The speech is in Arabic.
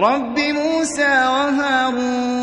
رب موسى وهارون.